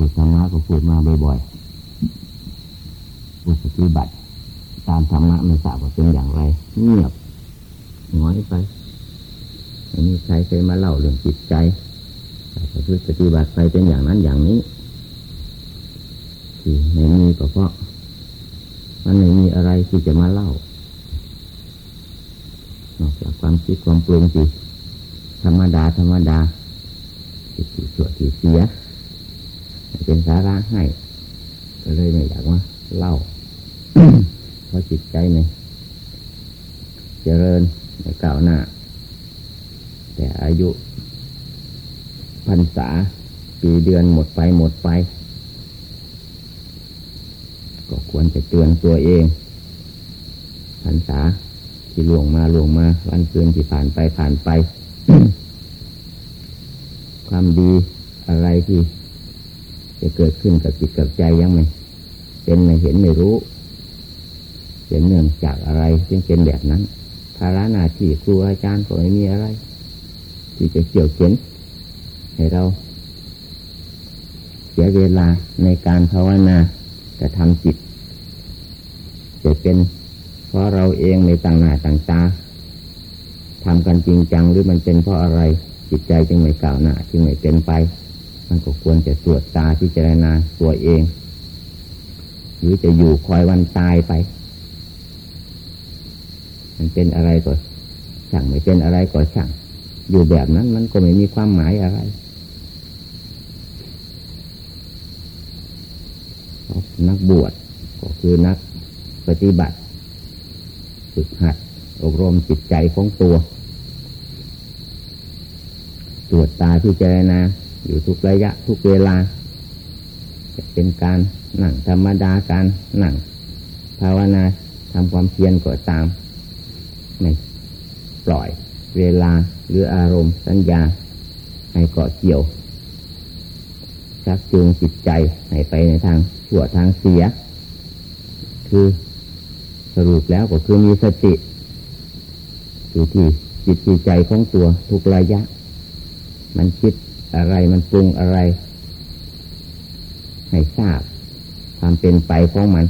พูดธรรมะก็พูดมาบ่อยๆพูดปฏิบัติ ตามธรรมะไม่ทราบว่าเป็นอย่างไรเงียบน้อยไปไม่มีใครเคยมาเล่าเรื่องจิตใจแต่ปฏิบัติไปเป็นอย่างนั้นอย่างนี้ที่ไม่มีก็เพราะมันไม่มีอะไรที่จะมาเล่านอกจากความคิดความปรุงสิธรรมดาธรรมดาที่ส่วนที่เสีย เป็นสาระให้ก็เลยไม่อยากว่าเล่าเพราะจิตใจเนี่ยเจริญในก่าวหน้า แต่อายุพรรษาปีเดือนหมดไปหมดไป ก็ควรจะเตือนตัวเองพรรษาที่ล่วงมาล่วงมา วันคืนที่ผ่านไปผ่านไป ความดีอะไรที่ จะเกิดขึ้นกับจิตกับใจยังไม่เป็นไม่เห็นไม่รู้เป็นเนื่องจากอะไรจึงเป็นแบบนั้นภาระหน้าที่ครูอาจารย์ก็ไม่มีอะไร ที่จะเกี่ยวเข็นให้เรา เสียเวลาในการภาวนาจะทำจิต จะเป็นเพราะเราเองในต่างหน้าต่างตาทำกันจริงจังหรือมันเป็นเพราะอะไร จิตใจจึงไม่กล่าวหน้าจึงไม่เป็นไป มันก็ควรจะตรวจตาพิจารณาตัวเอง หรือจะอยู่คอยวันตายไป มันเป็นอะไรก็ช่างไม่เป็นอะไรก็ช่างอยู่แบบนั้นมันก็ไม่มีความหมายอะไรนักบวชก็คือนักปฏิบัติ ฝึกหัด อบรมจิตใจของตัว ตรวจตาที่เจรนา อยู่ทุกระยะทุกเวลา จะเป็นการหนั่งธรรมดาการหนั่งภาวนาทำความเพียรก็ตามไม่ปล่อยเวลาหรืออารมณ์สัญญาให้เกาะเกี่ยวชักจูงจิตใจให้ไปในทางชั่วทางเสีย คือสรุปแล้วก็คือมีสติอยู่ที่จิตที่ใจของตัวทุกระยะ มันคิด อะไรมันปรุงอะไร ให้ทราบความเป็นไปของมัน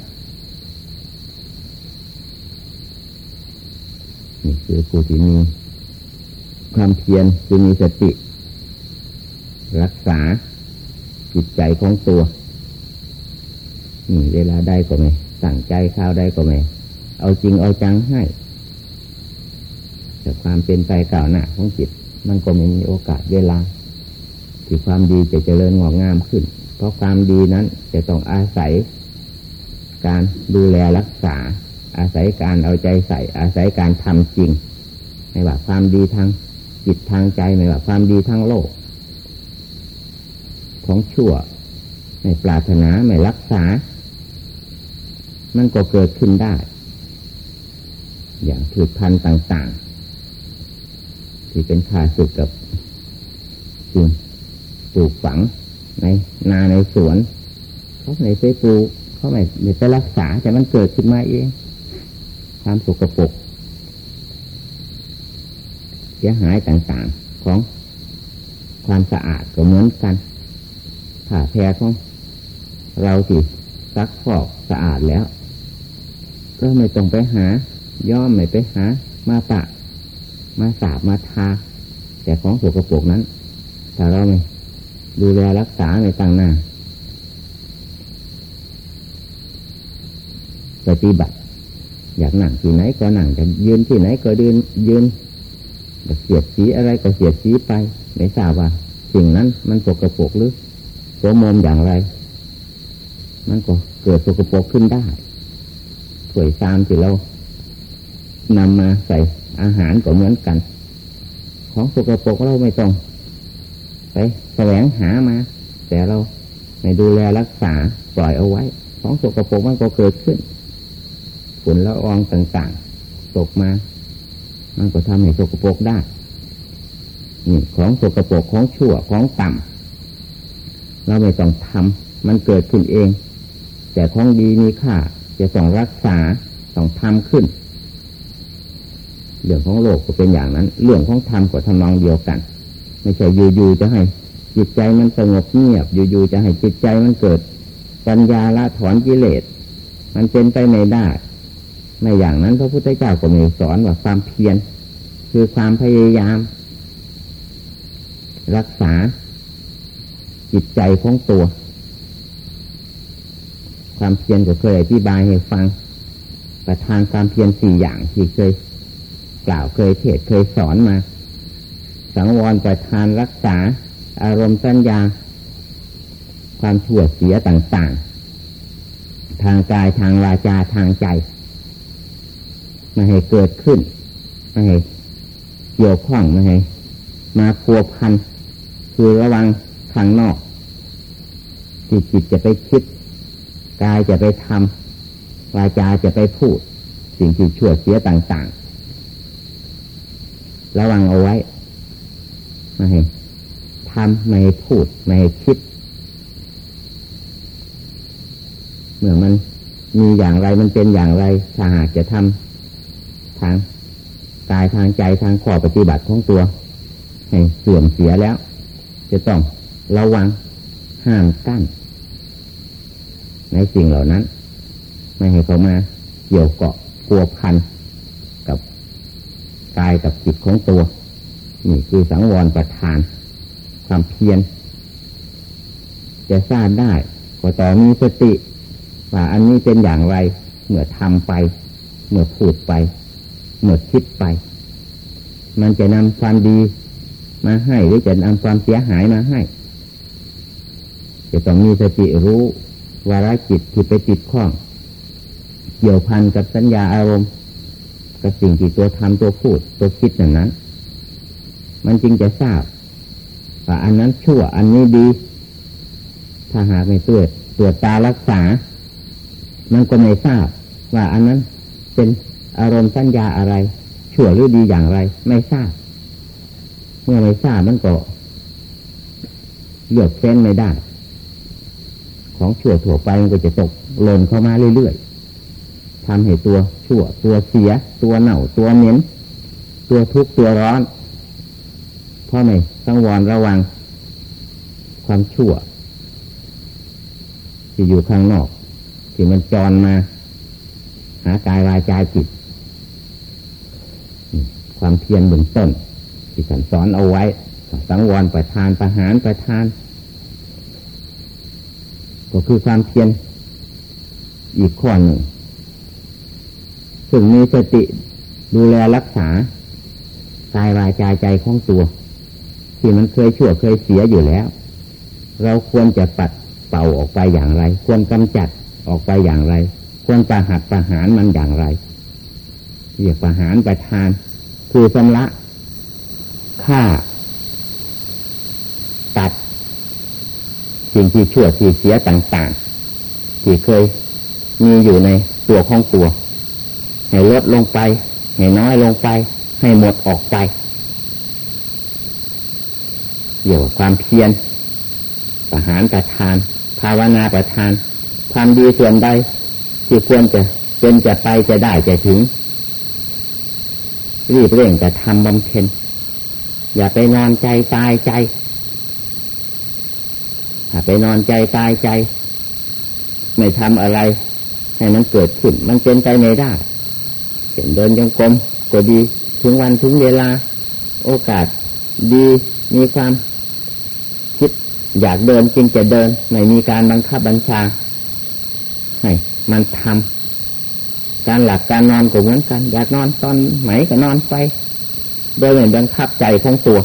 นี่คือผู้ที่มีความเพียรคือมีสติ รักษาจิตใจของตัวนี่เวลาได้ก็ไม่สั่งใจข้าวได้ก็ไม่เอาจริงเอาจังให้แต่ความเป็นไปก่าวหน้าของจิต มันก็ไม่มีโอกาสเวลา ที่ความดีจะเจริญงอกงามขึ้น เพราะความดีนั้นจะต้องอาศัย การดูแลรักษา อาศัยการเอาใจใส่ อาศัยการทำจริง ไม่ว่าความดีทางจิตทางใจไม่ว่าความดีทางโลก ของชั่วไม่ปรารถนาไม่รักษา มันก็เกิดขึ้นได้ อย่างถือพันต่าง ๆ ที่เป็นขาสึกกับจริง ปลูกฝังในนาในสวนเขาไม่ไปปลูกเขาไม่ไปรักษาแต่มันเกิดขึ้นมาเองความสกปรกเสียหายต่างๆของความสะอาดก็เหมือนกันผ่าแพรของเราที่ซักฟอกสะอาดแล้ว ก็ไม่ต้องไปหา ย่อมไม่ไปหา มาปะ มาสาบมาทา แต่ของสกปรกนั้น ถ้าเราไม่ ดูแลรักษาในต่างหน้า ปฏิบัติ อยากหนังที่ไหนก็หนังจะยืนที่ไหนก็เดินยืนเสียดสีอะไรก็เสียดสีไป ไม่ทราบว่า สิ่งนั้นมันสกปรกหรือโสมมอย่างไร มันก็เกิดสกปรกขึ้นได้ถวยซามที่เรานำมาใส่อาหารก็เหมือนกัน ของสกปรกเราไม่ต้อง ไปแสวงหามา แต่เราไม่ดูแลรักษาปล่อยเอาไว้ ของสกปรกมันก็เกิดขึ้นฝุ่นละอองต่างๆตกมา มันก็ทำให้สกปรกได้นี่ของสกปรกของชั่วของต่ำเราไม่ต้องทำมันเกิดขึ้นเอง แต่ของดีมีค่าจะต้องรักษาต้องทำขึ้น เรื่องของโลกก็เป็นอย่างนั้น เรื่องของธรรมก็ทำนองเดียวกัน ไม่ใช่อยู่ๆจะให้จิตใจมันสงบเงียบ อยู่ๆจะให้จิตใจมันเกิด ปัญญาละถอนกิเลส มันเป็นไปไม่ได้ไม่อย่างนั้นพระพุทธเจ้าก็มีสอนว่าความเพียรคือความพยายาม รักษา จิตใจของตัว ความเพียรก็เคยอธิบายให้ฟัง ประทานความเพียรสี่อย่างที่เคย กล่าวเคยเทศเคยสอนมา สังวรประทานรักษา อารมณ์สัญญา ความชั่วเสียต่างๆ ทางกายทางวาจาทางใจไม่ให้เกิดขึ้นไม่ให้เกี่ยวข้องไม่ให้มาพัวพัน คือระวังข้างนอกจิตจิตจะไปคิดกายจะไปทำวาจาจะไปพูด สิ่งที่ชั่วเสียต่าง ๆ ระวังเอาไว้ ไม่ให้ทำไม่ให้พูดไม่ให้คิด เมื่อมันมีอย่างไรมันเป็นอย่างไร ถ้าหากจะทำทางกายทางใจทางข้อปฏิบัติของตัวให้เสื่อมเสียแล้ว จะต้องระวังห้ามกั้น ในสิ่งเหล่านั้น ไม่ให้เขามาเกี่ยวเกาะกัวพันกับกายกับจิตของตัว นี่คือสังวรประทาน ความเพียรจะทราบได้ก็ต่อมีสติว่าอันนี้เป็นอย่างไรเมื่อทำไป เมื่อพูดไปหมดคิดไป มันจะนำความดีมาให้หรือจะนำความเสียหายมาให้ จะต้องมีสติรู้วาระจิตที่ไปติดข้อง เกี่ยวพันกับสัญญาอารมณ์กับสิ่งที่ตัวทำตัวพูดตัวคิดอย่างนั้น มันจึงจะทราบว่าอันนั้นชั่วอันนี้ดี ถ้าหากไม่ตรวจตรวจตารักษา มันก็ไม่ทราบ ว่าอันนั้นเป็นอารมณ์สัญญาอะไร ชั่วหรือดีอย่างไร ไม่ทราบ เมื่อไม่ทราบมันก็เลือกเส้นไม่ได้ ของชั่วถั่วไปมันก็จะตกหล่นเข้ามาเรื่อยๆทำให้ตัวชั่วตัวเสีย ตัวเหน่าตัวเหม็นตัวทุกข์ตัวร้อน เพราะไม่ต้องวอนระวัง ความชั่ว ที่อยู่ข้างนอก ที่มันจรมา หากายวายใจจิต ความเพียรเบื้องต้น ที่ท่านสอนเอาไว้ สังวรประทานประหารประทาน ก็คือความเพียรอีกข้อหนึ่งซึ่งมีสติดูแลรักษากายวายใจใจของตัว ที่มันเคยชั่วเคยเสียอยู่แล้ว เราควรจะปัดเป่าออกไปอย่างไร ควรกำจัดออกไปอย่างไร ควรประหัดประหารมันอย่างไรเรียกประหารประทาน คือชำระฆ่า ตัด สิ่งที่ชั่วที่เสียต่างๆ ที่เคยมีอยู่ในตัวของตัว ให้ลดลงไป ให้น้อยลงไป ให้หมดออกไป เกี่ยวกับความเพียรประหารประทาน ภาวนาประทาน ความดีส่วนใดที่ควรจะเป็นจะไปจะได้จะถึง รีบเร่งแต่ทำบำเพ็ญอย่าไปนอนใจตายใจถ้าไปนอนใจตายใจ ไม่ทำอะไร ให้มันเกิดขึ้น มันเป็นใจไม่ได้เห็นเดินยังกลมก็ดี ถึงวันถึงเวลา โอกาสดีมีความ อยากเดินจริงจะเดิน ไม่มีการบังคับบัญชาให้มันทำการหลับการนอนก็เหมือนกัน อยากนอนตอนไหนก็นอนไป โดยเหมือนบังคับใจของตัว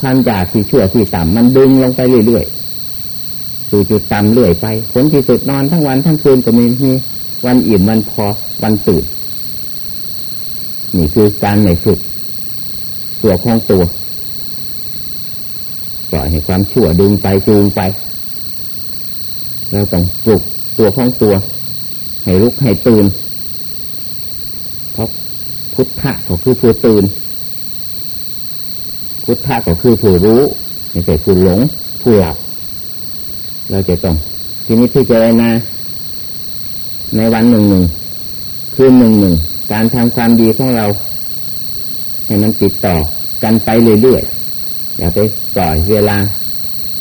ความอยากที่ชั่วที่ต่ำมันดึงลงไปเรื่อยๆสู่จุดต่ำเรื่อยไปผลที่สุดนอนทั้งวันทั้งคืนก็มีมีวันอิ่มวันพอวันตื่นนี่คือการในฝึกตัวของตัว ปล่อยให้ความชั่วดึงไปจูงไปเราต้องปลุกตัวของตัว ให้ลุกให้ตื่นเพุทธะก็คือผู้ตื่น พุทธะก็คือผู้รู้ไม่ใช่ผู้หลงผู้หลับ เราจะต้องทีนี้พี่เจรนาในวันหนึ่งหนึ่งคืนหนึ่งหนึ่งการทำความดีของเรา ให้มันติดต่อกันไปเรื่อยๆ อย่าไปปล่อยเวลา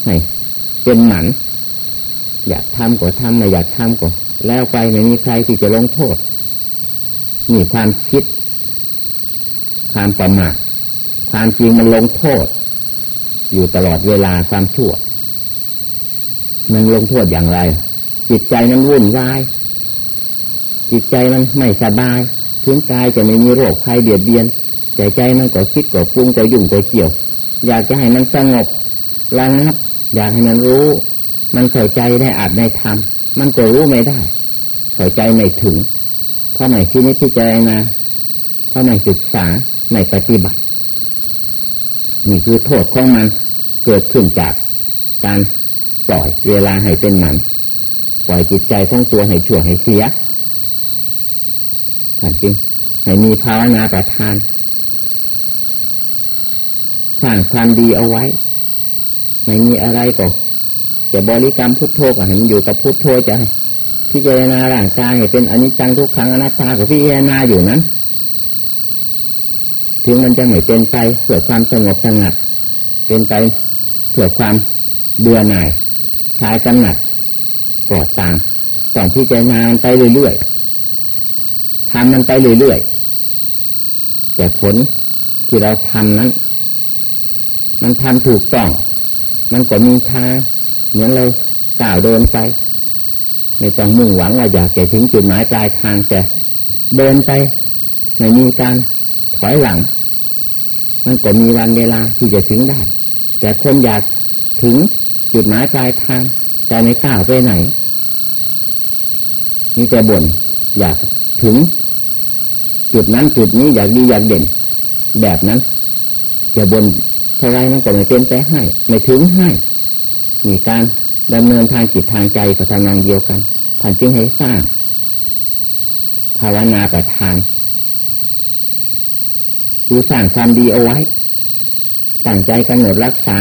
ให้เป็นหมัน อยากทำก็ทำไม่อยากทำก็แล้วไปไม่มีใครที่จะลงโทษมีความคิด ความประมาทความจริงมันลงโทษ อยู่ตลอดเวลาความชั่ว มันลงโทษอย่างไร จิตใจมันวุ่นวาย จิตใจมันไม่สบาย ถึงกายจะไม่มีโรคภัยเบียดเบียนใจใจมันก็คิดก็ฟุ้งก็ยุ่งก็เกี่ยว อยากจะให้มันสงบระงับ อยากให้มันรู้ มันเข้าใจได้อาจได้ทำมันก็รู้ไม่ได้เข้าใจไม่ถึง เพราะไม่คิดนิพิจารณาเพราะไม่ศึกษาไม่ปฏิบัตินี่คือโทษของมันเกิดขึ้นจากการปล่อยเวลาให้เป็นหมันปล่อยจิตใจของตัวให้ชั่วให้เสียท่านจริงให้มีภาวนาประทาน สร้างความดีเอาไว้ ไม่มีอะไรก็จะบริกรรมพุทโธก็เห็นอยู่กับพุทโธจะพิจารณาร่างกายเป็นอนิจจังทุกขังอนัตตากับพิจารณาอยู่นั้น ถึงมันจะไม่เป็นไปเพื่อความสงบสงัด เป็นไปเพื่อความเบื่อหน่ายคลายกำหนัดกอดตามต้องพิจารณาไปเรื่อยๆทำมันไปเรื่อยๆแต่ผลที่เราทำนั้น มันทำถูกต้อง มันก็มีทางเหมือนเราก่าวเดินไป ไม่ต้องมุ่งหวังว่าอยากจะถึงจุดหมายปลายทางแต่เดินไปไม่มีการถอยหลัง มันก็มีวันเวลาที่จะถึงได้ แต่คนอยากถึงจุดหมายปลายทาง แต่ไม่ก้าไปไหนมีแต่บ่นอยากถึง จุดนั้นจุดนี้อยากดีอยากเด่น แบบนั้นจะบ่น เท่าไรมันก็ไม่เป็นไปให้ ไม่ถึงให้มีการดำเนินทางจิตทางใจก็ทำนองเดียวกันท่านจึงให้สร้าง ภาวนาประทาน คือสร้างความดีเอาไว้ตั้งใจกำหนดรักษา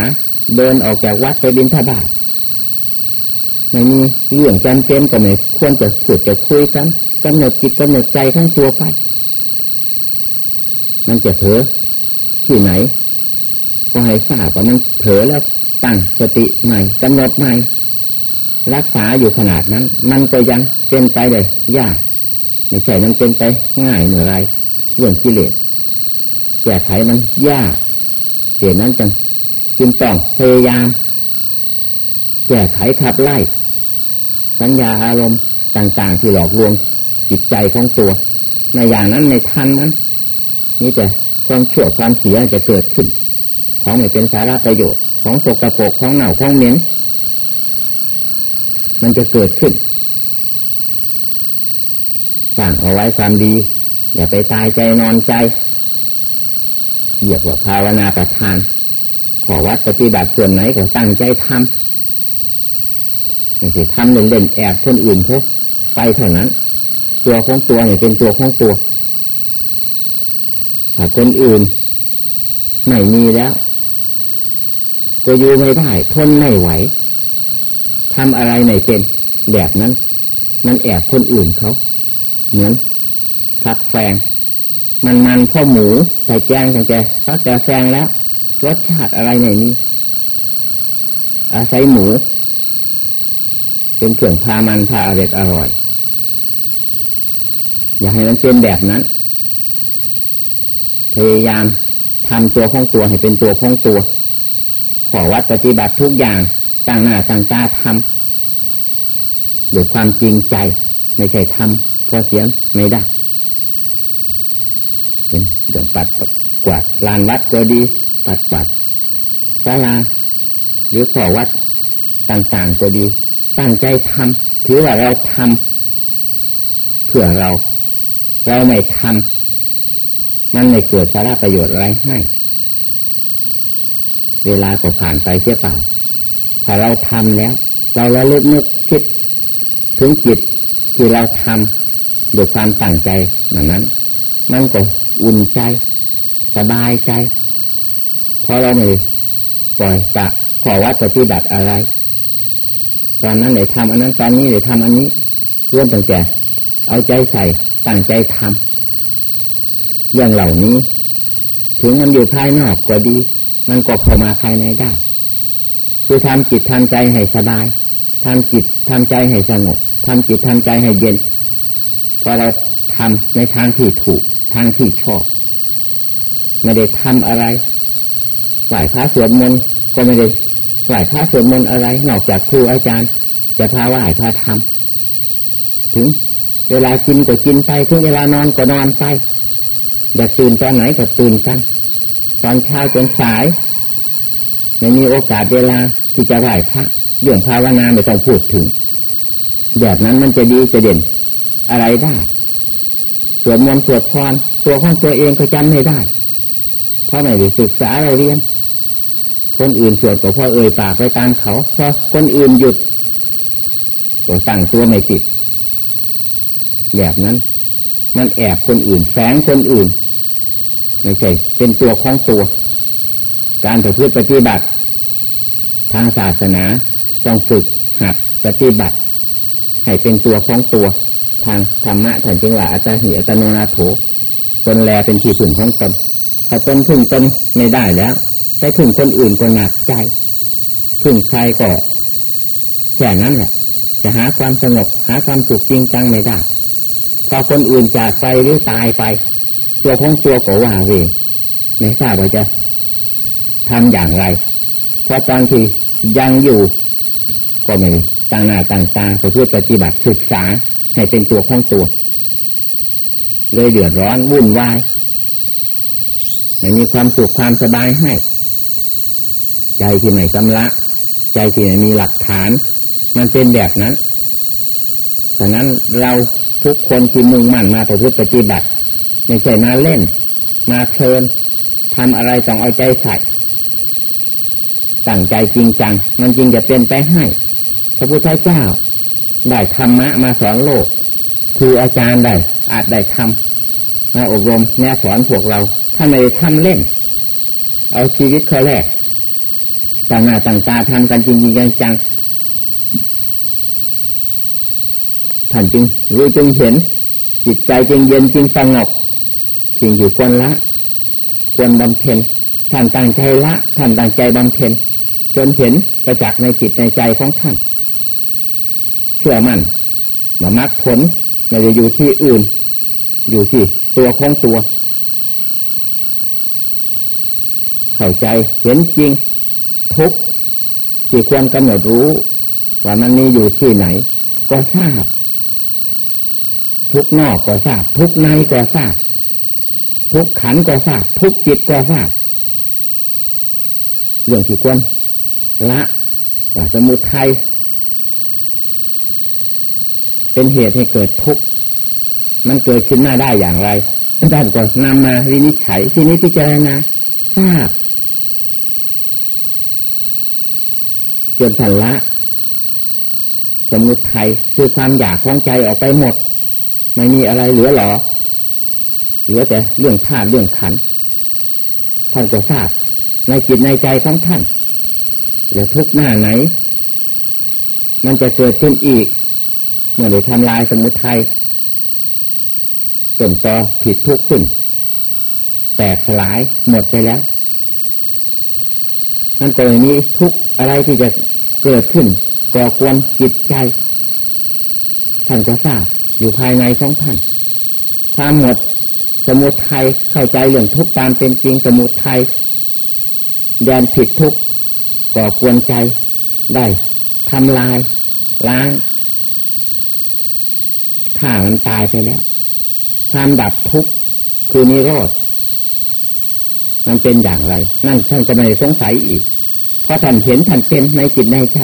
เดินออกจากวัดไปบินทบาทไม่มีเรื่องจำเป็นก็ไม่ควรจะพูดจะคุยกันกำหนดจิตกำหนดใจทั้งตัวไป มันจะเผลอที่ไหน ก็ให้ทราบว่ามันเผลอแล้วตั้งสติใหม่กำหนดใหม่ รักษาอยู่ขนาดนั้น มันก็ยังเป็นไปเลยยากไม่ใช่มันเป็นไปง่ายเหมือไรเรื่องกิเลสแก้ไขมันยากเหตุนั้นจึงจึงต้องพยายามแก้ไขขับไล่ สัญญาอารมณ์ต่าง ๆ ที่หลอกลวงจิตใจของตัวในอย่างนั้นในทันนั้นนี่แต่ความชั่วความเสียจะเกิดขึ้น ของไม่เป็นสาระประโยชน์ของสกรปรกของเหน่าของเหม็นมันจะเกิดขึ้นสั่งเอาไว้ความดี อย่าไปตายใจนอนใจเหยียบว่าภาวนาประทาน ขอวัดปฏิบัติส่วนไหนก็ตั้งใจทำไม่ใช่ทำเล่นๆแอบคนอื่นเขาไปเท่านั้น ตัวของตัวเนี่ยเป็นตัวของตัวถ้าคนอื่น ไม่มีแล้ว ก็อยู่ไม่ได้ ทนไม่ไหวทำอะไรไม่เป็นแบบนั้น มันแอบคนอื่นเขา เหมือนพักแฟง มันมันข้อหมูใส่แกงแต่แกพักแต่แฟงแล้วรสชาติอะไรในนี้อาศัยหมู เป็นเครื่องพามันพาอร่อยอร่อย อย่าให้มันเป็นแบบนั้น พยายามทำตัวของตัวให้เป็นตัวของตัว ขอวัดปฏิบัติทุกอย่างต่างหน้าต่างตาทำด้วยความจริงใจ ไม่ใช่ทำเพราะเสียงไม่ได้เป็นเรื่องปัดกวาดลานวัดก็ดี ปัดปัดศาลาหรือขอวัดต่างๆก็ดี ตั้งใจทำถือว่าเราทำเพื่อเรา เราไม่ทำมันไม่เกิดสาระประโยชน์อะไรให้ เวลาก็ผ่านไปเสียเปล่าถ้าเราทำแล้ว เราระลึกนึกคิดถึงจิตที่เราทำด้วยความตั้งใจแบบนั้น มันก็อุ่นใจสบายใจเพราะเราไม่ปล่อยปะขอวัดปฏิบัติอะไร ตอนนั้นเลยทำอันนั้นตอนนี้เลยทำอันนี้ร่วมตั้งแต่เอาใจใส่ตั้งใจทำเรื่องเหล่านี้ ถึงมันอยู่ภายนอกก็ดี มันก็เข้ามาภายในได้ คือทำจิตทำใจให้สบายทำจิตทำใจให้สงบทำจิตทำใจให้เย็น พอเราทำในทางที่ถูกทางที่ชอบ ไม่ได้ทำอะไรไหว้พระสวดมนต์ก็ไม่ได้ไหว้พระสวดมนต์อะไร นอกจากครูอาจารย์ จะพาไหว้พาทำถึง เวลากินก็กินไป ถึงเวลานอนก็นอนไปอยากตื่นตอนไหนก็ตื่นกัน ตอนเช้าจนสาย ไม่มีโอกาสเวลาที่จะไหว้พระเรื่องภาวนาไม่ต้องพูดถึง แบบนั้นมันจะดีจะเด่น อะไรได้สวดมนต์สวดพรตัวของตัวเองก็จำไม่ได้ เพราะไม่ได้ศึกษาเราเรียน คนอื่นสวดก็พอเอ่ยปากไปตามเขาพอคนอื่นหยุดก็ตั้งตัวไม่ติดแบบนั้น มันแอบคนอื่นแฝงคนอื่น ไม่ใช่เป็นตัวของตัว การประพฤติปฏิบัติ ทางศาสนาต้องฝึกหัดปฏิบัติ ให้เป็นตัวของตัว ทางธรรมะถ่านจึงว่าอัตหิอัตโนนาโถตนแลเป็นที่พึ่งของตนถ้าตนพึ่งตนไม่ได้แล้วไปพึ่งคนอื่นก็หนักใจพึ่งใครก็แค่นั้นแหละจะหาความสงบหาความสุขจริงจังไม่ได้พอคนอื่นจากไปหรือตายไป ตัวของตัวก็ว่าเวไม่ทราบว่าจะทำอย่างไร เพราะตอนที่ยังอยู่ก็ไม่ต่างหน้าต่างตาเพื่อปฏิบัติศึกษาให้เป็นตัวของตัว เลยเดือดร้อนวุ่นวายไม่มีความสุขความสบายให้ ใจที่ไม่สำละ ใจที่ไม่มีหลักฐาน มันเป็นแบบนั้นฉะนั้นเราทุกคนที่มุ่งมั่นมาประพฤติปฏิบัติ ไม่ใช่มาเล่น มาเพลินทำอะไรต้องเอาใจใส่ตั้งใจจริงจัง มันจริงจะเป็นไปให้ พระพุทธเจ้า ได้ธรรมะมาสอนโลก คืออาจารย์ได้ อาจได้ทำมาอบรมแนะสอนพวกเราถ้าไม่ทำเล่น เอาชีวิตเขาแรกต่างหน้าต่างตาทำกันจริงจริงจังท่านจึงรู้จึงเห็น จิตใจจึงเย็นจึงสงบ สิ่งอยู่ควรละ ควรบำเพ็ญท่านตั้งใจละท่านตั้งใจบำเพ็ญจนเห็นประจักษ์ในจิตในใจของท่าน เชื่อมั่นมามรรคผลไม่ได้อยู่ที่อื่น อยู่ที่ตัวของตัว เข้าใจเห็นจริง ทุกที่ควรกำหนดรู้ ว่ามันมีอยู่ที่ไหน ก็ทราบ ทุกนอกก็ทราบ ทุกในก็ทราบ ทุกขันก็ทราบทุกจิตก็ทราบเรื่องที่ควรละว่าสมุทัยเป็นเหตุให้เกิดทุกข์มันเกิดขึ้นมาได้อย่างไรด้านก็นำมาวินิจฉัยที่นี้พิจารณาทราบจนทันละ สมุทัยคือความอยากของใจออกไปหมด ไม่มีอะไรเหลือหรอ เหลือแต่เรื่องธาตุเรื่องขันท่านก็ทราบในจิตในใจของท่านแล้วทุกหน้าไหน มันจะเกิดขึ้นอีก เมื่อได้ทำลายสมุทัยจนต่อผิดทุกข์ขึ้น แตกสลายหมดไปแล้วนั่นก็อย่างนี้ทุกอะไรที่จะเกิดขึ้นก่อกวนจิตใจ ท่านก็ทราบอยู่ภายในของท่าน ความหมด สมุทัยเข้าใจเรื่องทุกตามเป็นจริงสมุทัยแดนผิดทุกก่อกวนใจได้ทำลาย ล้างถ้ามันตายไปแล้ว ความดับทุกข์คือนิโรธมันเป็นอย่างไร นั่นท่านจะไม่สงสัยอีก เพราะท่านเห็นท่านเป็นในจิตในใจ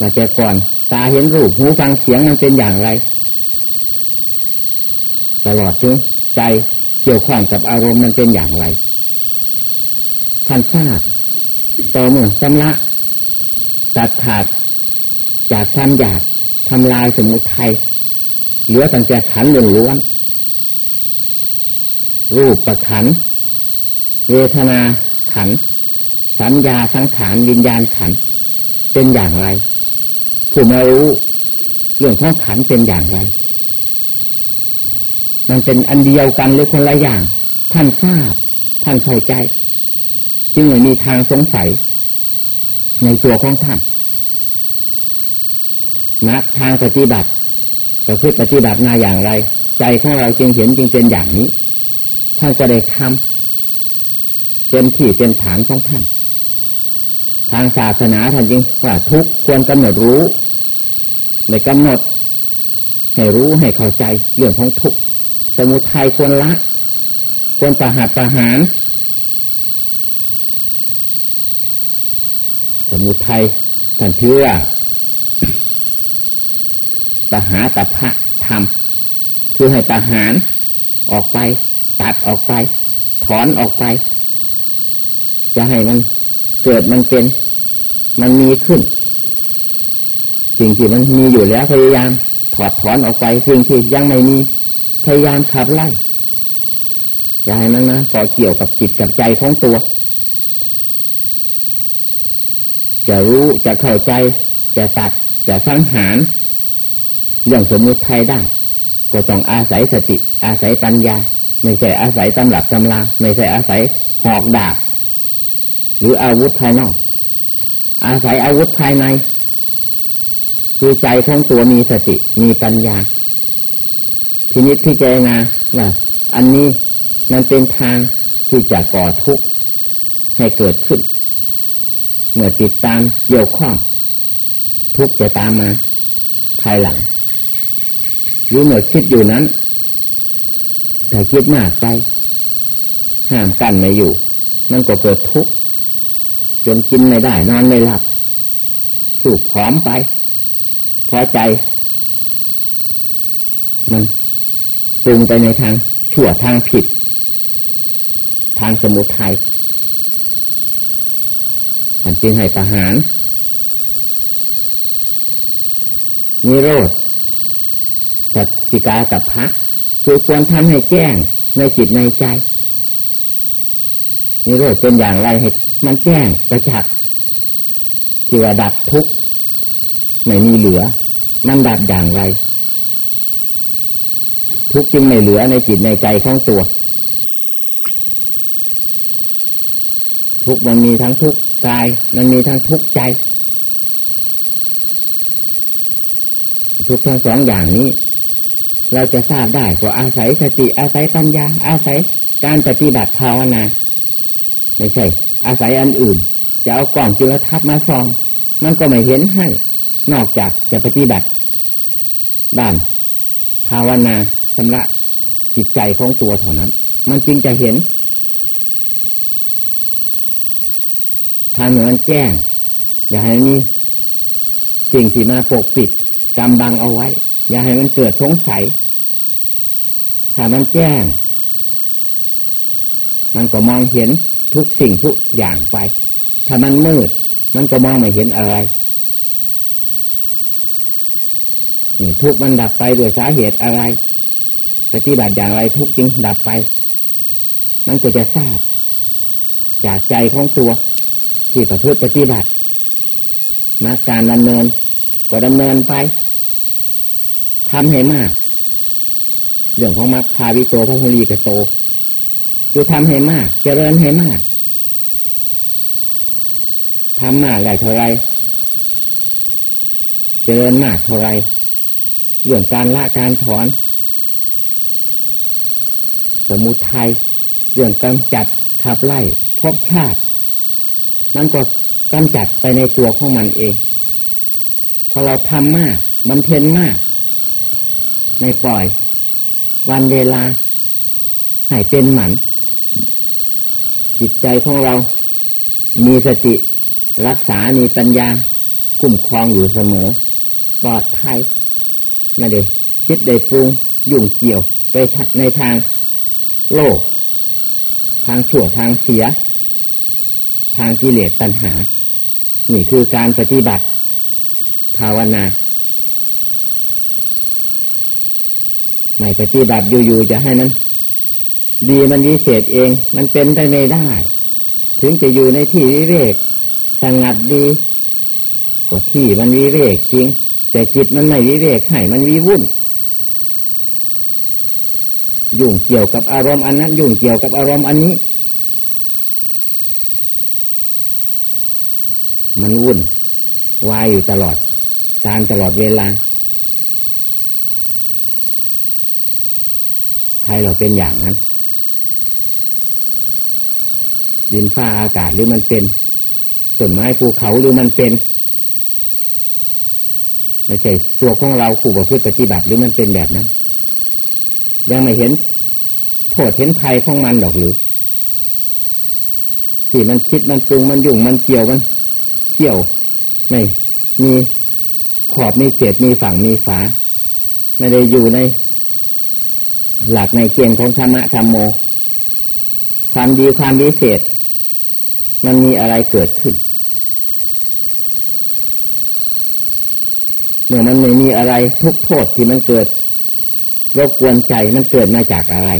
มาแต่ก่อน ตาเห็นรูปหูฟังเสียงมันเป็นอย่างไร ตลอดจนใจเกี่ยวข้องกับอารมณ์มันเป็นอย่างไร ท่านทราบต่อเมื่อชำระตัดขาดจากความอยากทำลายสมุทัยเหลือตั้งแต่ขันล้วนรูปประขัน เวทนาขัน สัญญาสังขารวิญญาณขัน เป็นอย่างไร ผู้มารู้เรื่องของขันเป็นอย่างไร มันเป็นอันเดียวกันหรือคนละอย่าง ท่านทราบ ท่านเข้าใจ จึงไม่มีทางสงสัย ในตัวของท่านมักทางปฏิบัติประพฤติปฏิบัติมาอย่างไร ใจของเราจึงเห็นจึงเป็นอย่างนี้ ท่านก็ได้ทำเต็มที่เต็มฐานของท่าน ทางศาสนาท่านจึงว่าทุกควรกำหนดรู้ในกำหนด ให้รู้ให้เข้าใจเรื่องของทุกข์ สมุทัยควรละ ควรประหัตประหาร สมุทัยท่านเชื่อประหาตพะธรรมคือให้ประหารออกไป ตัดออกไป ถอนออกไป จะให้มันเกิดมันเป็น มันมีขึ้น สิ่งที่มันมีอยู่แล้วพยายาม ถอดถอนออกไปสิ่งที่ยังไม่มี พยายามขับไล่อย่าให้มันนะก่อเกี่ยวกับจิตกับใจของตัว จะรู้จะเข้าใจ จะตัด จะสังหาร เรื่องสมมุติไทยได้ ก็ต้องอาศัยสติ อาศัยปัญญา ไม่ใช่อาศัยตำรับตำราไม่ใช่อาศัยหอกดาบหรืออาวุธภายนอก อาศัยอาวุธภายใน คือใจของตัวมีสติมีปัญญา พินิจพิจารณาว่าอันนี้มันเป็นทางที่จะก่อทุกข์ให้เกิดขึ้น เมื่อติดตามเกี่ยวข้อง ทุกข์จะตามมา ภายหลังหรือเมื่อคิดอยู่นั้นถ้าคิดมากไปห้ามกั้นไม่อยู่ มันก็เกิดทุกข์จนกินไม่ได้ นอนไม่หลับ สูบผอมไปพอใจ มัน ปรุงไปในทางชั่วทางผิด ทางสมุทัยท่านจึงให้ประหารนิโรธสัจจิกากับพระคือควรทำให้แจ้งในจิตในใจนิโรธเป็นอย่างไรให้มันแจ้งประจักษ์ที่ว่าดับทุกข์ไม่มีเหลือ มันดับอย่างไร ทุกข์จึงไม่เหลือในจิตในใจของตัว ทุกข์มันมีทั้งทุกข์กาย มันมีทั้งทุกข์ใจ ทุกทั้งสองอย่างนี้ เราจะทราบได้ก็อาศัยสติอาศัยปัญญา อาศัยการปฏิบัติภาวนาไม่ใช่ อาศัยอันอื่น จะเอากล่องจุลทรรศน์มาส่อง มันก็ไม่เห็นให้ นอกจากจะปฏิบัติด้านภาวนา ชำระจิตใจของตัวเท่านั้น มันจึงจะเห็นทางเหมือนแจ้ง อย่าให้มีสิ่งที่มาปกปิดกำบังเอาไว้ อย่าให้มันเกิดสงสัย ถ้ามันแจ้ง มันก็มองเห็นทุกสิ่งทุกอย่างไป ถ้ามันมืด มันก็มองไม่เห็นอะไรนี่ทุกมันดับไปโดยสาเหตุอะไร ปฏิบัติอย่างไรทุกจึงดับไป มันก็จะทราบ จากใจของตัวที่ประพฤติปฏิบัติ มาการดำเนินก็ดำเนินไปทำให้มาก เรื่องของมรรคพาวิโตพระหุลีกโต คือทำให้มาก เจริญให้มากทำมากได้เท่าไรเจริญมากเท่าไรเรื่องการละการถอน สมุทัยเรื่องกำจัดขับไล่พบชาติ มันก็กำจัดไปในตัวของมันเอง พอเราทำมากบำเพ็ญมาก ไม่ปล่อย วันเวลาให้เป็นหมัน จิตใจของเรา มีสติ รักษา มีปัญญา คุ้มครองอยู่เสมอ ปลอดภัยไม่ได้คิดได้ปรุง ยุ่งเกี่ยวไปในทาง โลก ทางชั่วทางเสีย ทางกิเลสตัณหา นี่คือการปฏิบัติ ภาวนา ไม่ปฏิบัติอยู่ๆจะให้มันดีมันวิเศษเอง มันเป็นไปไม่ได้ ถึงจะอยู่ในที่วิเวกสงัดดีกว่าที่มันวิเวกจริง แต่จิตมันไม่วิเวกให้มันวิวุ่น ยุ่งเกี่ยวกับอารมณ์อันนั้น ยุ่งเกี่ยวกับอารมณ์อันนี้ มันวุ่นวายอยู่ตลอด การตลอดเวลา ใครเราเป็นอย่างนั้น ดินฟ้าอากาศหรือมันเป็นต้นไม้ภูเขาหรือมันเป็นไม่ใช่ตัวของเราขู่ประพฤติปฏิบัติหรือมันเป็นแบบนั้น ยังไม่เห็นโทษเห็นภัยของมันหรอกหรือ ที่มันคิดมันปรุงมันยุ่งมันเกี่ยวมันเที่ยวไม่มีขอบมีเศษมีฝั่งมีฝา ไม่ได้อยู่ใน หลักในเกณฑ์ของธรรมะธรรมโม ความดีความวิเศษ มันมีอะไรเกิดขึ้น เมื่อมันไม่มีอะไรทุกโทษที่มันเกิด รบกวนใจมันเกิดมาจากอะไร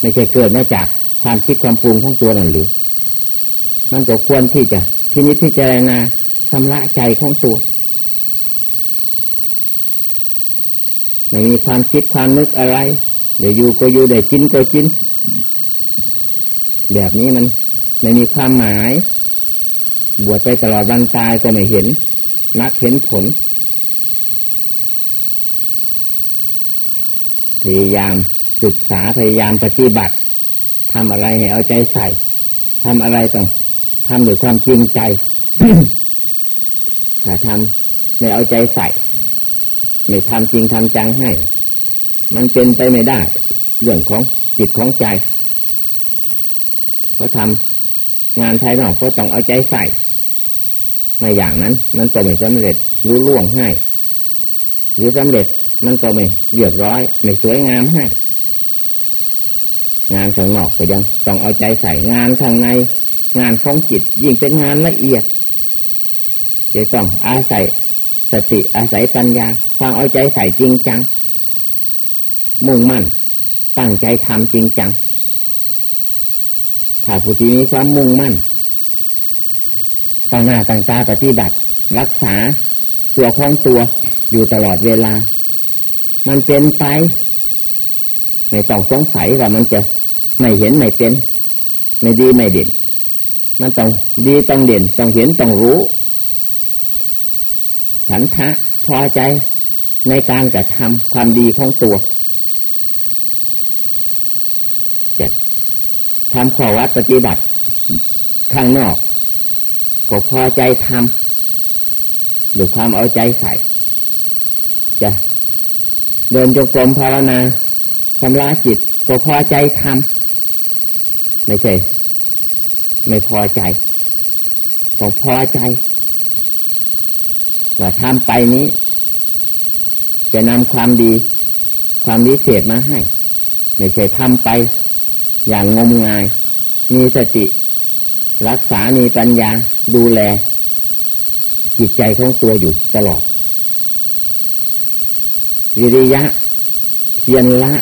ไม่ใช่เกิดมาจากความคิดความปรุงของตัวนั่นหรือ มันก็ควรที่จะพินิจพิจารณาชำระใจของตัวไม่มีความคิดความนึกอะไร เดี๋ยวอยู่ก็อยู่เดี๋ยวกินก็กิน แบบนี้มันไม่มีความหมาย บวชไปตลอดวันตายก็ไม่เห็นนักเห็นผล พยายามศึกษาพยายามปฏิบัติทำอะไรให้เอาใจใส่ทำอะไรต้องทำด้วยความจริงใจถ้าทำไม่เอาใจใส่ ไม่ทำจริงทำจังให้ มันเป็นไปไม่ได้ เรื่องของจิตของใจเขาทำงานภายนอกก็ต้องเอาใจใส่ไม่อย่างนั้น มันก็ไม่สำเร็จรู้ล่วงให้หรือสำเร็จ มันก็ไม่เรียบร้อยไม่สวยงามให้ งานข้างนอกก็ยังต้องเอาใจใส่งานข้างใน งานของจิต ยิ่งเป็นงานละเอียดจะต้องอาศัยสติอาศัยปัญญาความเอาใจใส่จริงจัง มุ่งมั่น ตั้งใจทำจริงจังถ้าผู้ที่มีความมุ่งมั่นต่างหน้าต่างตาปฏิบัติ รักษาตัวของตัวอยู่ตลอดเวลา มันเป็นไป ไม่ต้องสงสัยว่ามันจะไม่เห็นไม่เป็น ไม่ดีไม่เด่น มันต้องดีต้องเด่น ต้องเห็นต้องรู้ ฉันทะพอใจในการกระทำความดีของตัวจะทำข้อวัดปฏิบัติ ข้างนอก ก็พอใจทำด้วยความเอาใจใส่ จะ เดินจงกรมภาวนาชำระจิตก็พอใจทำไม่ใช่ ไม่พอใจต้องพอใจว่าทำไปนี้ จะนำความดี ความวิเศษมาให้ ไม่ใช่ทำไป อย่างงมงาย มีสติ รักษามีปัญญาดูแล จิตใจของตัวอยู่ตลอด วิริยะ เพียรละ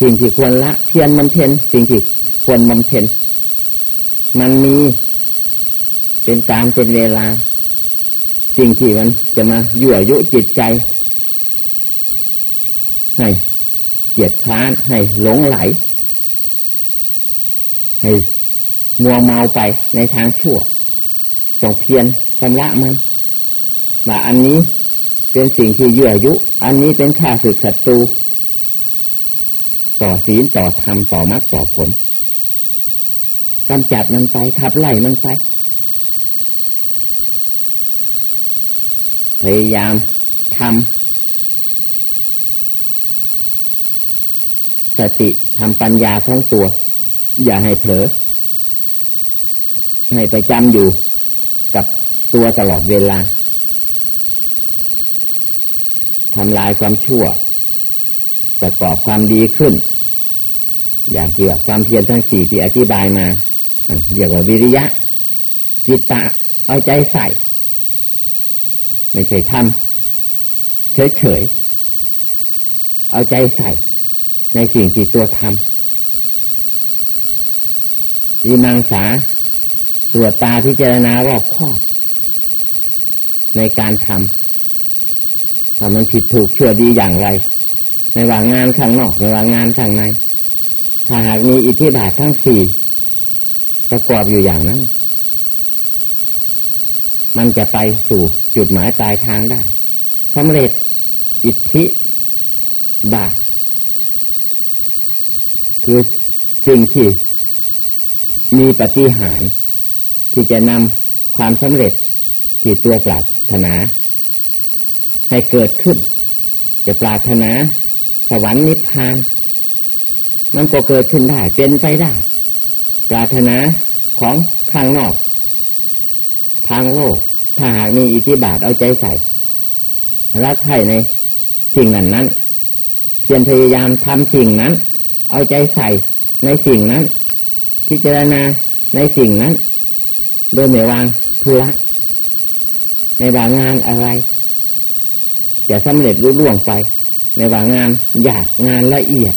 สิ่งที่ควรละ เพียรบำเพ็ญสิ่งที่ควรบำเพ็ญมันมีเป็นการเป็นเวลา สิ่งที่มันจะมายั่วยุจิตใจ ให้เกียดค้านให้หลงไหล ให้มัวเมาไปในทางชั่วต้องเพียรชำระมันว่าอันนี้ เป็นสิ่งที่ยั่วยุ อันนี้เป็นข้าศึกศัตรู ต่อศีลต่อธรรมต่อมรรคต่อผลกำจัดมันไปขับไล่มันไป พยายามทำสติทำปัญญาของตัว อย่าให้เผลอ ให้ไปจำอยู่กับตัวตลอดเวลา ทำลายความชั่วประกอบความดีขึ้น อย่างเกี่ยวความเพียรทั้งสี่ที่อธิบายมาเรียกว่าวิริยะ จิตตะเอาใจใส่ ไม่ใช่ทำเฉยๆเอาใจใส่ ในสิ่งที่ตัวทำยีมังสาตรวจตาพิจารณารอบคอบในการทำ ว่ามันผิดถูกชั่วดีอย่างไร ในว่างานข้างนอกในว่างานข้างใน ถ้าหากมีอิทธิบาททั้งสี่ประกอบอยู่อย่างนั้น มันจะไปสู่จุดหมายปลายทางได้สำเร็จอิทธิบาทคือสิ่งที่มีปฏิหารที่จะนำความสำเร็จที่ตัวปรารถนา ให้เกิดขึ้น จะปรารถนา สวรรค์นิพพาน มันก็เกิดขึ้นได้ เป็นไปได้ ปรารถนาของข้างนอก ทางโลก ถ้าหากมีอิทธิบาทเอาใจใส่ รักใครในสิ่งนั้นนั้นเพียรพยายามทำสิ่งนั้น เอาใจใส่ในสิ่งนั้น พิจารณาในสิ่งนั้น โดยไม่วางทุระในบางงานอะไร จะสำเร็จรุ่ล่วงไปในบางงานยากงานละเอียด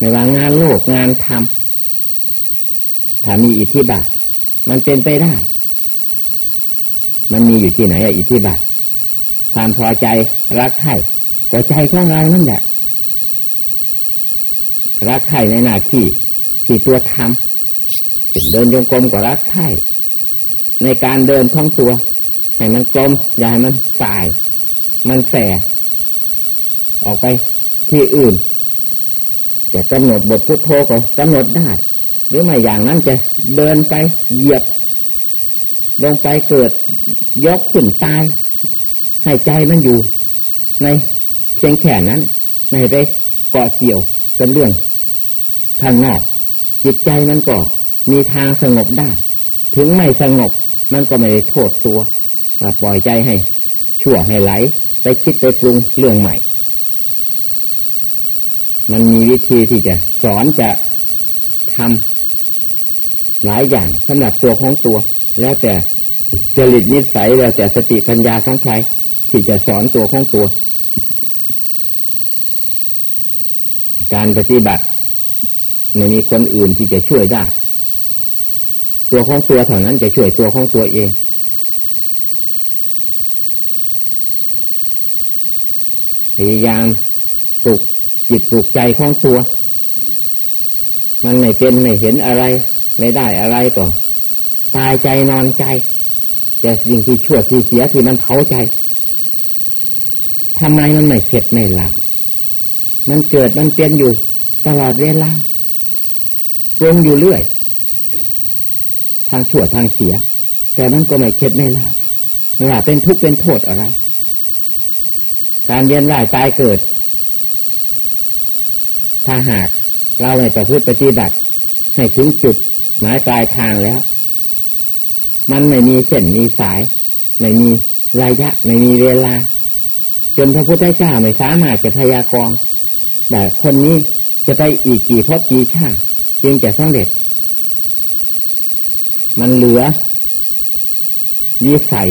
ในบางงานโลกงานทำถ้ามีอิทธิบาทมันเป็นไปได้ มันมีอยู่ที่ไหนอะอิทธิบาทความพอใจรักใคร่ก็ใจของเรานั่นแหละ รักใคร่ในหน้าที่ที่ตัวทำเดินโยงกลมก็รักใคร่ในการเดินของตัว ให้มันกลมอย่าให้มันสาย มันแสออกไปที่อื่นจะกำหนดบทพุทโธก็กำหนดได้ หรือไม่อย่างนั้นจะเดินไปเหยียบ ลงไปเกิดยกขึ้นตายให้ใจมันอยู่ ในเพียงแค่นั้น ไม่ไปเกาะเกี่ยวเป็นเรื่องข้างนอก จิตใจมันก็มีทางสงบได้ ถึงไม่สงบ มันก็ไม่ได้โทษตัวว่าปล่อยใจให้ ชั่วให้ไหล คิดไปปรุงเรื่องใหม่ มันมีวิธีที่จะสอนจะทำหลายอย่างสำหรับตัวของตัว แล้วแต่จริตนิสัยแล้วแต่สติปัญญาของใครที่จะสอนตัวของตัว การปฏิบัติไม่มีคนอื่นที่จะช่วยได้ ตัวของตัวเท่านั้นจะช่วยตัวของตัวเอง พยายามปลุกจิตปลุกใจของตัว มันไม่เป็นไม่เห็นอะไร ไม่ได้อะไรก็ตายใจนอนใจ แต่สิ่งที่ชั่วที่เสียที่มันเผาใจทำไมมันไม่เข็ดไม่หลับมันเกิดมันเป็นอยู่ตลอดเวลาปรุงอยู่เรื่อย ทางชั่วทางเสีย แต่มันก็ไม่เข็ดไม่หลับไม่ว่าเป็นทุกข์เป็นโทษอะไร การเรียนว่ายตายเกิด ถ้าหากเราไม่ประพฤติปฏิบัติ ให้ถึงจุดหมายปลายทางแล้ว มันไม่มีเส้นมีสาย ไม่มีระยะ ไม่มีเวลา จนพระพุทธเจ้าไม่สามารถจะพยากรณ์แต่คนนี้จะไปอีกกี่พบกี่ชาติจึงจะสำเร็จ มันเหลือวิสัย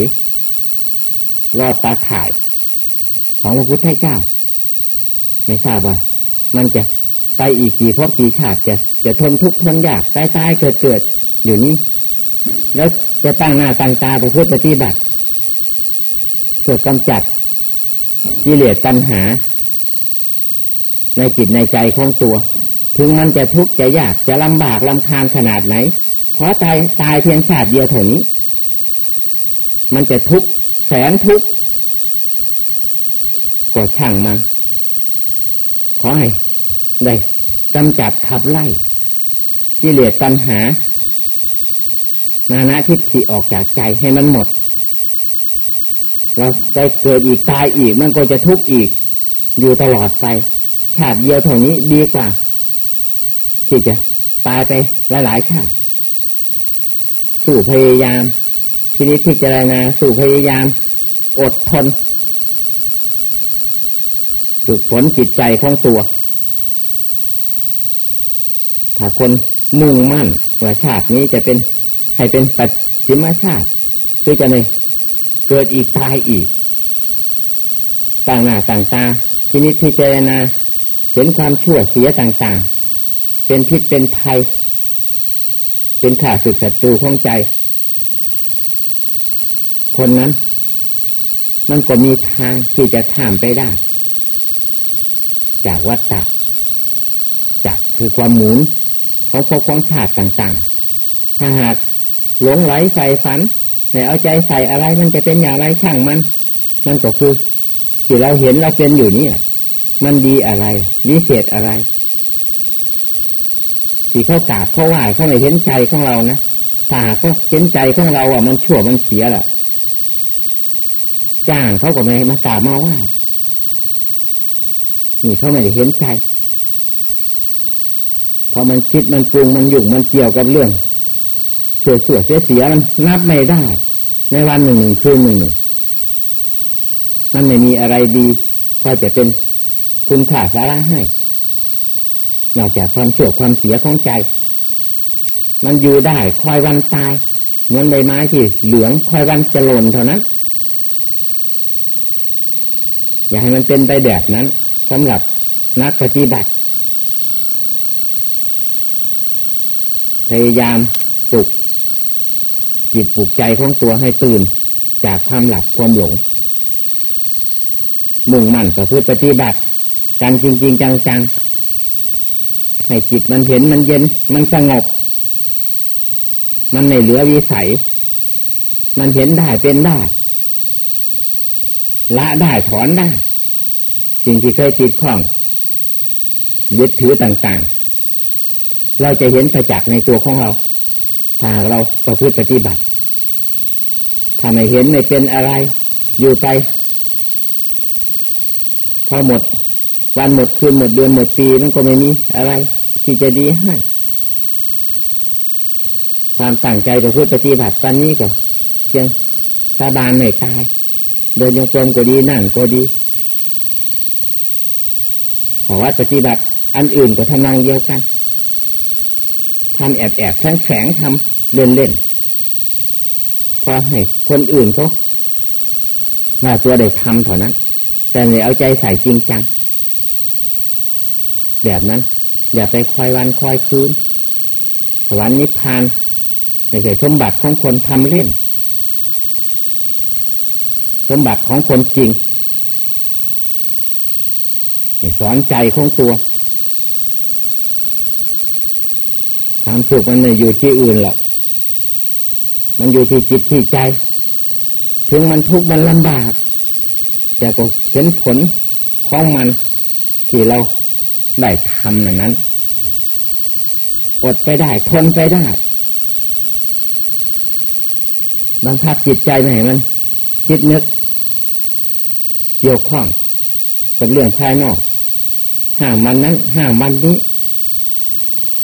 รอดตาข่าย ของพระพุทธเจ้า ไม่ทราบว่า มันจะไปอีกกี่พบกี่ชาติจะจะทนทุกข์ทนยากตายตายเกิดเกิดอยู่นี้ แล้วจะตั้งหน้าตั้งตาไปพูดปฏิบัติเพื่อกำจัดกิเลสตัณหา ในจิตในใจของตัว ถึงมันจะทุกข์จะยากจะลำบากลำคาญขนาดไหนเพราะตายตายเพียงชาติเดียวเท่านี้ มันจะทุกข์แสนทุกข์ ก็ช่างมัน ขอให้ได้กำจัดขับไล่กิเลสตัณหา นานาทิฏฐิออกจากใจให้มันหมด เราไปเกิดอีกตายอีกมันก็จะทุกข์อีก อยู่ตลอดไป ชาติเดียวเท่านี้ดีกว่า ที่จะตายไปหลายๆชาติสู่พยายามทีนี้พิจารณาสู่พยายาม อดทน ฝึกฝนจิตใจของตัว ถ้าคนมุ่งมั่นว่าชาตินี้จะเป็นให้เป็นปัจฉิมชาติ คือจะไม่เกิดอีกตายอีก ต่างหน้าต่างตาพินิจพิจารณาเห็นความชั่วเสียต่างๆ เป็นพิษเป็นภัย เป็นข่าศึกศัตรูของใจ คนนั้น มันก็มีทางที่จะข้ามไปได้ จากวัฏฏะจากคือความหมุนของพวกของชาติต่างๆ ถ้าหากหลงไหลใส่ฝันแต่เอาใจใส่อะไรมันจะเป็นอย่างไรช่างมัน มันก็คือที่เราเห็นเราเป็นอยู่นี่มันดีอะไร วิเศษอะไร ที่เขากราบเขาไหว้เขาไม่เห็นใจของเรานะถ้าเขาเห็นใจของเราอะมันชั่วมันเสียแหละจ้างเขาก็ไม่มากราบมาไหว้ นี่เขาไม่ได้เห็นใจพอมันคิดมันปรุงมันยุ่งมันเกี่ยวกับเรื่องส่วส่วเสียเสียมันนับไม่ได้ ในวันหนึ่งหนึ่งคืนหนึ่งหนึ่งมันไม่มีอะไรดีพอจะเป็นคุณค่าสาระให้นอกจากความเชื่อความเสียของใจ มันอยู่ได้คอยวันตาย เหมือนใบไม้ที่เหลืองคอยวันจะหล่นเท่านั้น อย่าให้มันเป็นไปแบบนั้น สำหรับนักปฏิบัติ พยายามปลุก จิตปลุกใจของตัวให้ตื่น จากความหลับความหลง มุ่งมั่นก็คือปฏิบัติ กันจริง ๆ จังๆ ให้จิตมันเห็นมันเย็น มันสงบ มันไม่เหลือวิสัย มันเห็นได้เป็นได้ ละได้ถอนได้ สิ่งที่เคยติดข้องยึดถือต่างๆ เราจะเห็นประจักษ์ในตัวของเราถ้าเราประพฤติปฏิบัติถ้าไม่เห็นไม่เป็นอะไร อยู่ไป พอหมด วันหมดคืนหมดเดือนหมดปีมันก็ไม่มีอะไร ที่จะดีให้ ความตั้งใจประพฤติปฏิบัติตอนนี้ก็เพียงสาบานไม่ตาย เดินโยกลมก็ดีนั่งก็ดี ขอวัดปฏิบัติ อันอื่นก็ทำนองเดียวกันทำแอบแอบแฝงแฝงทำเล่นเล่นพอให้คนอื่นเขาว่าตัวได้ทำเท่านั้น แต่เนี่ยเอาใจใส่จริงจัง แบบนั้น อย่าไปคอยวันคอยคืนสวรรค์นิพพานไม่ใช่สมบัติของคนทำเล่น สมบัติของคนจริง สอนใจของตัว ความสุขมันไม่อยู่ที่อื่นหรอก มันอยู่ที่จิตที่ใจ ถึงมันทุกข์มันลำบาก แต่ก็เห็นผลของมันที่เราได้ทำนั้นนั้น อดไปได้ทนไปได้ บังคับจิตใจไม่ให้มันคิดนึกเกี่ยวข้องกับเรื่องภายนอก ห้ามมันนั้น ห้ามมันนี้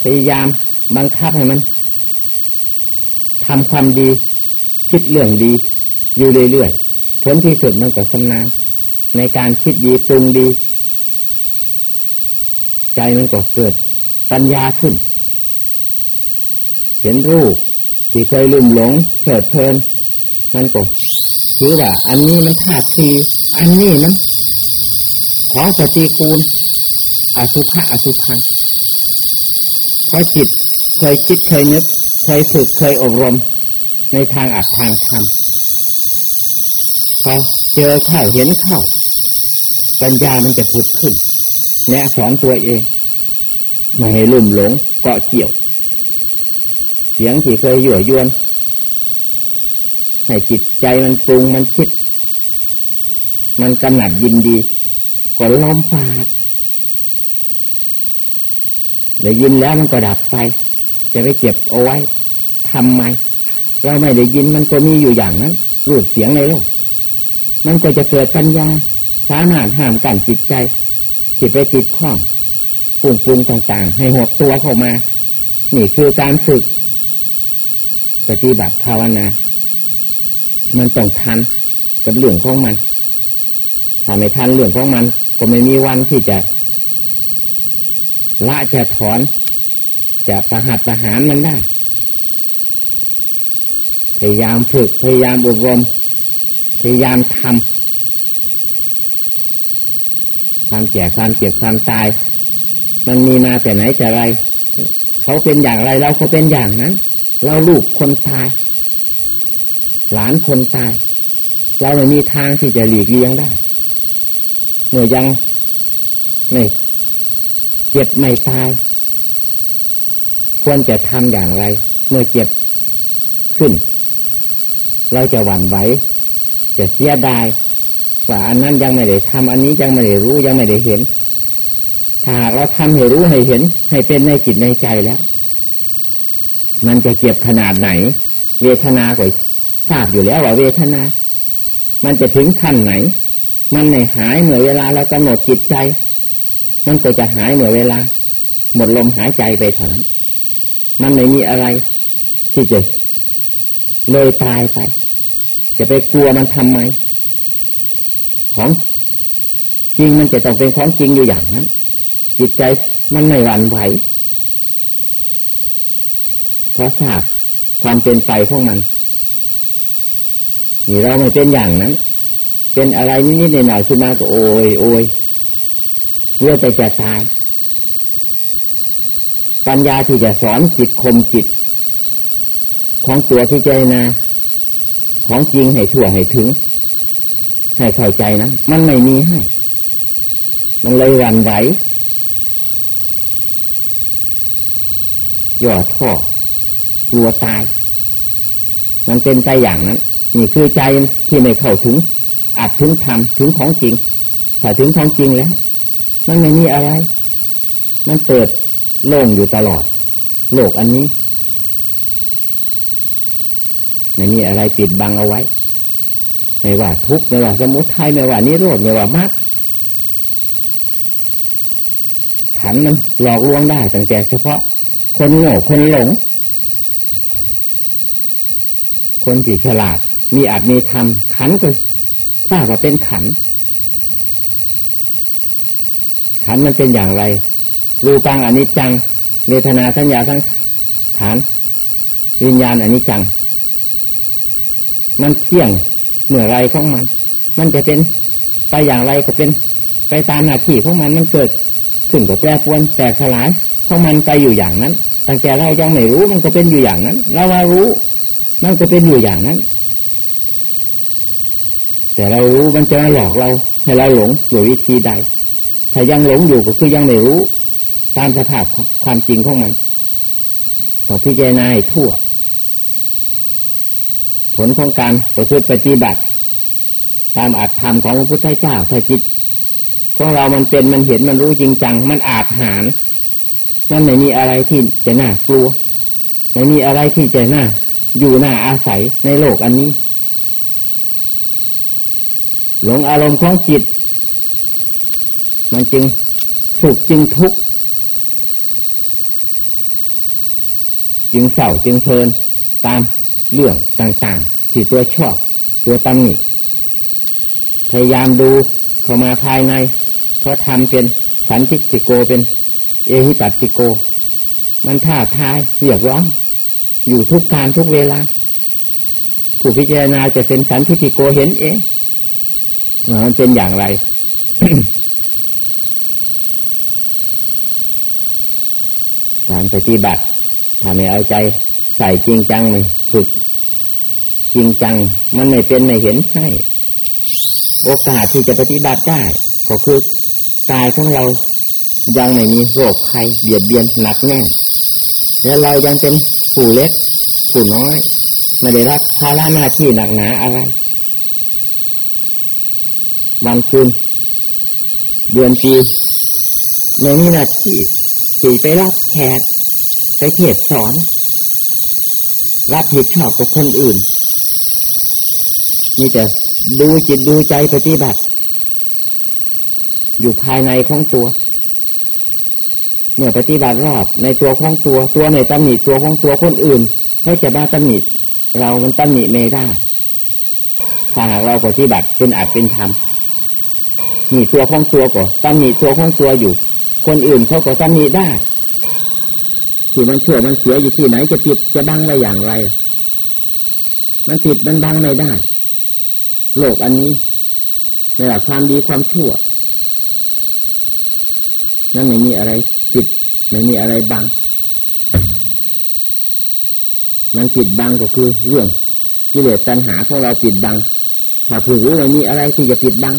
พยายามบังคับให้มันทำความดี คิดเรื่องดี อยู่เรื่อยๆผลที่สุดมันก็สำนานในการคิดดีปรุงดี ใจมันก็เกิดปัญญาขึ้น เห็นรูปที่เคยลืมหลงเถิดเพลินมันก็ถือว่า อันนี้มันขาดทีอันนี้มันของปฏิกูล อสุภะอสุพังเพราะจิตเคยคิดเคยนึกเคยฝึกเคยอบรมในทางอัดทางทำพอเจอเข้าเห็นเข้าปัญญามันจะผุดขึ้นแนะสอนตัวเองไม่ให้ลุ่มหลงเกาะเกี่ยว เสียงที่เคยหยั่วยวน ให้จิตใจมันปรุงมันคิด มันกำหนัดยินดีก็ล้อมปาก ได้ยินแล้วมันก็ดับไป จะไปเก็บเอาไว้ทำไม เราไม่ได้ยินมันก็มีอยู่อย่างนั้น รูปเสียงในโลก มันก็จะเกิดปัญญา สามารถห้ามกันจิตใจจิตไปติดข้องปรุงปรุงต่างๆ ให้หดตัวเข้ามา นี่คือการฝึก ปฏิบัติภาวนา มันต้องทันกับเรื่องของมันถ้าไม่ทันเรื่องของมัน ก็ไม่มีวันที่จะ ละจะถอน จะประหัตประหารมันได้ พยายามฝึก พยายามอบรม พยายามทำความแก่ความเจ็บความตาย มันมีมาแต่ไหนแต่ไร เขาเป็นอย่างไรเราก็เป็นอย่างนั้น เราลูกคนตาย หลานคนตาย เราไม่มีทางที่จะหลีกเลี่ยงได้ เมื่อยังไม่ เจ็บไม่ตาย ควรจะทำอย่างไร เมื่อเจ็บขึ้น เราจะหวั่นไหวจะเสียดายว่าอันนั้นยังไม่ได้ทำอันนี้ยังไม่ได้รู้ยังไม่ได้เห็น ถ้าเราทำให้รู้ให้เห็น ให้เป็นในจิตในใจแล้ว มันจะเก็บขนาดไหน เวทนาก็ทราบอยู่แล้วว่าเวทนา มันจะถึงขั้นไหน มันไม่หายเมื่อเวลาเรากำหนดจิตใจ มันก็จะหายเมื่อเวลา หมดลมหายใจไปเท่านั้นมันไม่มีอะไร ที่จะเลยตายไป จะไปกลัวมันทำไม ของจริงมันจะต้องเป็นของจริงอยู่อย่างนั้น จิตใจมันไม่หวั่นไหวเพราะทราบความเป็นไปของมัน นี่เราไม่เป็นอย่างนั้น เป็นอะไรนิดๆหน่อยๆขึ้นมาก็โอยโอย เพื่อไปจะตาย ปัญญาที่จะสอนจิตคมจิต ของตัวที่เจนาของจริงให้ทั่วให้ถึง ให้เข้าใจนะ มันไม่มีให้ มันเลยรันไหวย่อท่อกลัวตาย มันเป็นไปอย่างนั้น นี่คือใจที่ไม่เข้าถึงอาจถึงธรรมถึงของจริงถ้าถึงของจริงแล้ว มันไม่มีอะไร มันเปิดโล่งอยู่ตลอด โลกอันนี้ ไม่มีอะไรปิดบังเอาไว้ ไม่ว่าทุกข์ไม่ว่าสมุทัยไม่ว่านิโรธไม่ว่ามรรคขันมันหลอกลวงได้ตั้งแต่เฉพาะ คนโง่คนหลง คนที่ฉลาด มีอาจมีธรรมขันก็ทราบว่าเป็นขัน ขันมันเป็นอย่างไรรูปังอนิจจังเวทนาสัญญาทั้งขันวิญญาณอนิจจัง มันเที่ยงเมื่อไรของมัน มันจะเป็นไปอย่างไรก็เป็น ไปตามหน้าที่ของมันมันเกิดขึ้นกับแปรปวนแตกสลายของมันไปอยู่อย่างนั้นตั้งแต่เรายังไม่รู้มันก็เป็นอยู่อย่างนั้น เราว่ารู้ มันก็เป็นอยู่อย่างนั้น แต่เรารู้มันจะหลอกเราให้เราหลงโดยวิธีใด ถ้ายังหลงอยู่ก็คือยังไม่รู้ ตามสภาพความจริงของมันต้องพิจารณาให้ทั่ว ผลของการประพฤติปฏิบัติ ตามอัตธรรมของพระพุทธเจ้าถ้าจิตของเรามันเป็นมันเห็นมันรู้จริงจัง มันอาจหารมันไม่มีอะไรที่จะน่ากลัวไม่มีอะไรที่จะน่าอยู่หน้าอาศัยในโลกอันนี้ หลงอารมณ์ของจิต มันจึงสุขจึงทุกข์จึงเศร้าจึงเพลินตามเรื่องต่างๆ ที่ตัวชอบตัวตำหนิพยายามดูเข้ามาภายใน เพราะทำเป็นสันติสิโกเป็น เอหิปัสติโก มันท้าทายเรียกร้อง อยู่ทุกการทุกเวลา ผู้พิจารณาจะเป็นสันติโกเห็นเองมันเป็นอย่างไร การปฏิบัติถ้าไม่เอาใจใส่จริงจังเลยฝึก จริงจัง มันไม่เป็นไม่เห็นให้ โอกาสที่จะปฏิบัติได้ ก็คือกายของเรายังไม่มีโรคภัยเบียดเบียนหนักแน่นและเรายังเป็นผู้เล็กผู้น้อยไม่ได้รับภาระหน้าที่หนักหนาอะไรวันคืนเดือนปีไม่มีหน้าที่ ที่ไปรับแขกไปเทศสอน รับผิดชอบกับคนอื่นนี่จะดูจิตดูใจปฏิบัติ อยู่ภายในของตัว เมื่อปฏิบัติรอบในตัวของตัว ตัวในตำหนิตัวของตัวคนอื่นให้จะมาตำหนิเรามันตำหนิไม่ได้ถ้าหากเราปฏิบัติเป็นอาจเป็นธรรมนี่ตัวของตัวก็ตำหนิตัวของตัวอยู่ คนอื่นเขาก็ตำหนิได้ที่มันชั่วมันเสียอยู่ที่ไหนจะปิดจะบังไว้อย่างไร มันปิดมันบังไม่ได้ โลกอันนี้ไม่ว่าความดีความชั่ว นั่นไม่มีอะไรปิดไม่มีอะไรบัง มันปิดบังก็คือเรื่องกิเลสตัณหาของเราปิดบังถ้าผู้รู้ไม่มีอะไรที่จะปิดบัง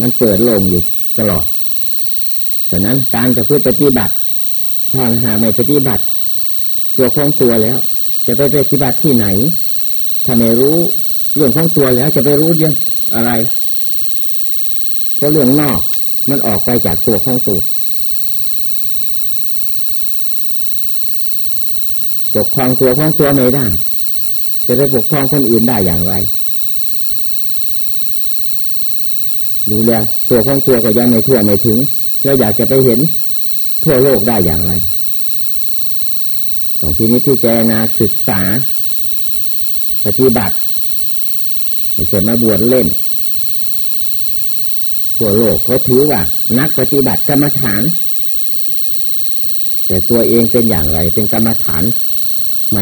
มันเปิดโล่งอยู่ตลอดฉะนั้นการจะพูดปฏิบัติถ้าหาไม่ปฏิบัติ ตัวของตัวแล้ว จะไปปฏิบัติที่ไหน ถ้าไม่รู้เรื่องของตัวแล้วจะไปรู้เรื่องอะไรเพราะเรื่องนอกมันออกไปจากตัวของตัวปกครองตัวของตัวไม่ได้ จะไปปกครองคนอื่นได้อย่างไร ดูแลตัวของตัวก็ยังไม่ทั่วไม่ถึง แล้วอยากจะไปเห็นทั่วโลกได้อย่างไรของที่นี้ที่เจนาศึกษา ปฏิบัติไม่ใช่มาบวชเล่น ทั่วโลกเขาถือว่า นักปฏิบัติกรรมฐาน แต่ตัวเองเป็นอย่างไร เป็นกรรมฐานไหม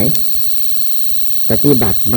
ปฏิบัติไหม